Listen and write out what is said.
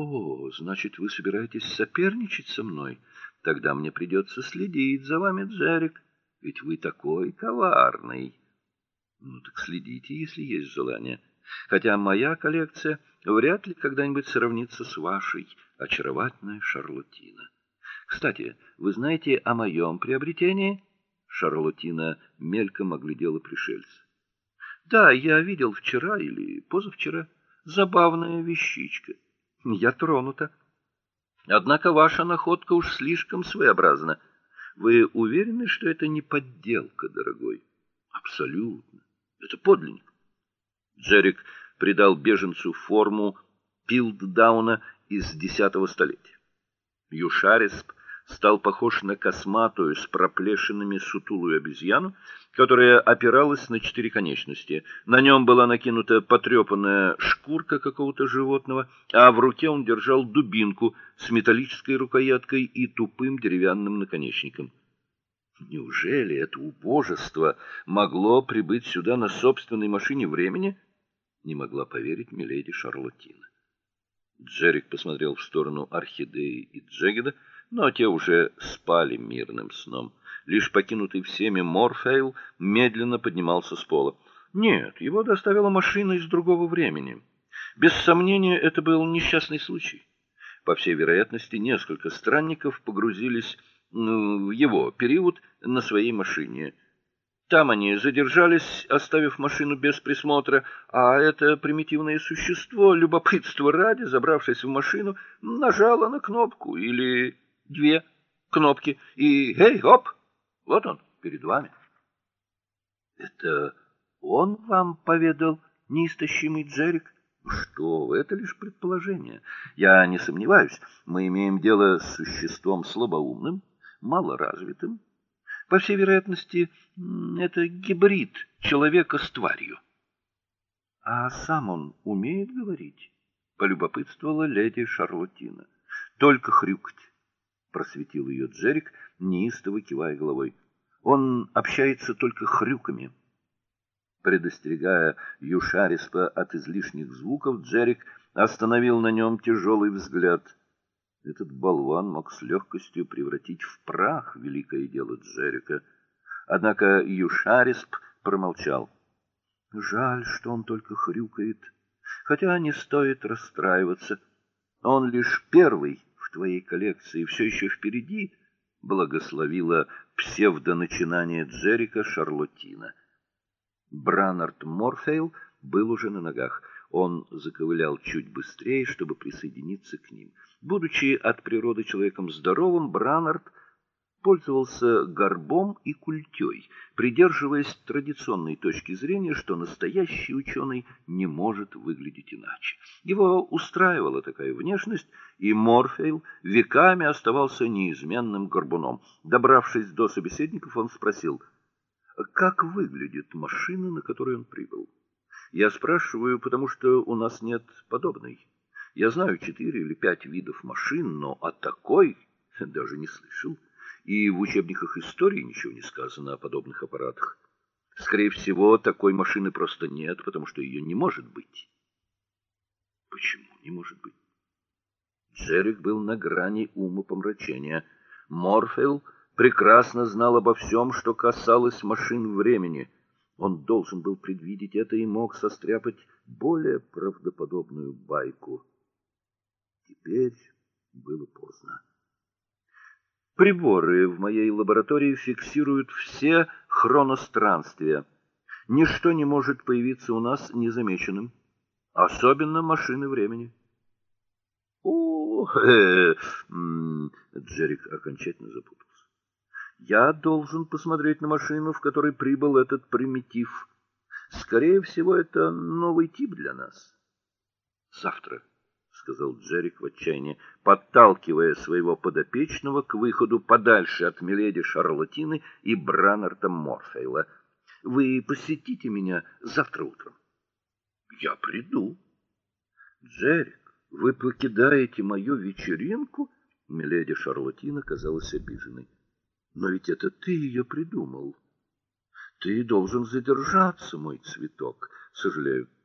О, значит, вы собираетесь соперничать со мной? Тогда мне придется следить за вами, Джерик, ведь вы такой коварный. Ну так следите, если есть желание. Хотя моя коллекция вряд ли когда-нибудь сравнится с вашей, очаровательная Шарлотина. Кстати, вы знаете о моем приобретении? Шарлотина мельком оглядела пришельца. Да, я видел вчера или позавчера. Забавная вещичка. Я тронута. Однако ваша находка уж слишком своеобразна. Вы уверены, что это не подделка, дорогой? Абсолютно. Это подлинник. Джерик придал беженцу форму Пилддауна из десятого столетия. Юшарисп стал похож на косматую с проплешинами сутулую обезьяну, которая опиралась на четыре конечности. На нем была накинута потрепанная шкурка какого-то животного, а в руке он держал дубинку с металлической рукояткой и тупым деревянным наконечником. Неужели это убожество могло прибыть сюда на собственной машине времени? Не могла поверить миледи Шарлоттина. Джерик посмотрел в сторону Орхидеи и Джегеда, но те уже спали мирным сном. Лишь покинутый всеми Морфейл медленно поднимался с пола. Нет, его доставила машина из другого времени. Без сомнения, это был несчастный случай. По всей вероятности, несколько странников погрузились ну, в его период на своей машине. Там они задержались, оставив машину без присмотра, а это примитивное существо, любопытство ради, забравшись в машину, нажало на кнопку или две кнопки, и эй, оп, вот он перед вами. Это он вам поведал неистощимый Джерик? Что вы, это лишь предположение. Я не сомневаюсь, мы имеем дело с существом слабоумным, малоразвитым. По всей вероятности, это гибрид человека с тварью. А сам он умеет говорить? полюбопытствовала леди Шарлоттина. Только хрюкать просветил ее Джерик, неистово кивая головой. Он общается только хрюками. Предостерегая Юшариспа от излишних звуков, Джерик остановил на нем тяжелый взгляд. Этот болван мог с легкостью превратить в прах великое дело Джерика. Однако Юшарисп промолчал. Жаль, что он только хрюкает. Хотя не стоит расстраиваться. Он лишь первый в твоей коллекции все еще впереди, благословила псевдоначинание Джерика Шарлотина. Бранард Морфейл был уже на ногах. Он заковылял чуть быстрее, чтобы присоединиться к ним. Будучи от природы человеком здоровым, Бранард пользовался горбом и культей, придерживаясь традиционной точки зрения, что настоящий ученый не может выглядеть иначе. Его устраивала такая внешность, и Морфейл веками оставался неизменным горбуном. Добравшись до собеседников, он спросил: "Как выглядит машина, на которой он прибыл?" "Я спрашиваю, потому что у нас нет подобной. Я знаю четыре или пять видов машин, но о такой даже не слышал" и в учебниках истории ничего не сказано о подобных аппаратах. Скорее всего, такой машины просто нет, потому что ее не может быть. Почему не может быть? Джерик был на грани ума помрачения. Морфейл прекрасно знал обо всем, что касалось машин времени. Он должен был предвидеть это и мог состряпать более правдоподобную байку. Теперь было поздно. Приборы в моей лаборатории фиксируют все хроностранствия. Ничто не может появиться у нас незамеченным, особенно машины времени. О, э, Джерик окончательно запутался. Я должен посмотреть на машину, в которой прибыл этот примитив. Скорее всего, это новый тип для нас. Завтра сказал Джерик в отчаянии, подталкивая своего подопечного к выходу подальше от миледи Шарлотины и Бранарта Морфейла. Вы посетите меня завтра утром. Я приду. Джерик, вы покидаете мою вечеринку? Миледи Шарлотина казалась обиженной. Но ведь это ты ее придумал. Ты должен задержаться, мой цветок. Сожалею.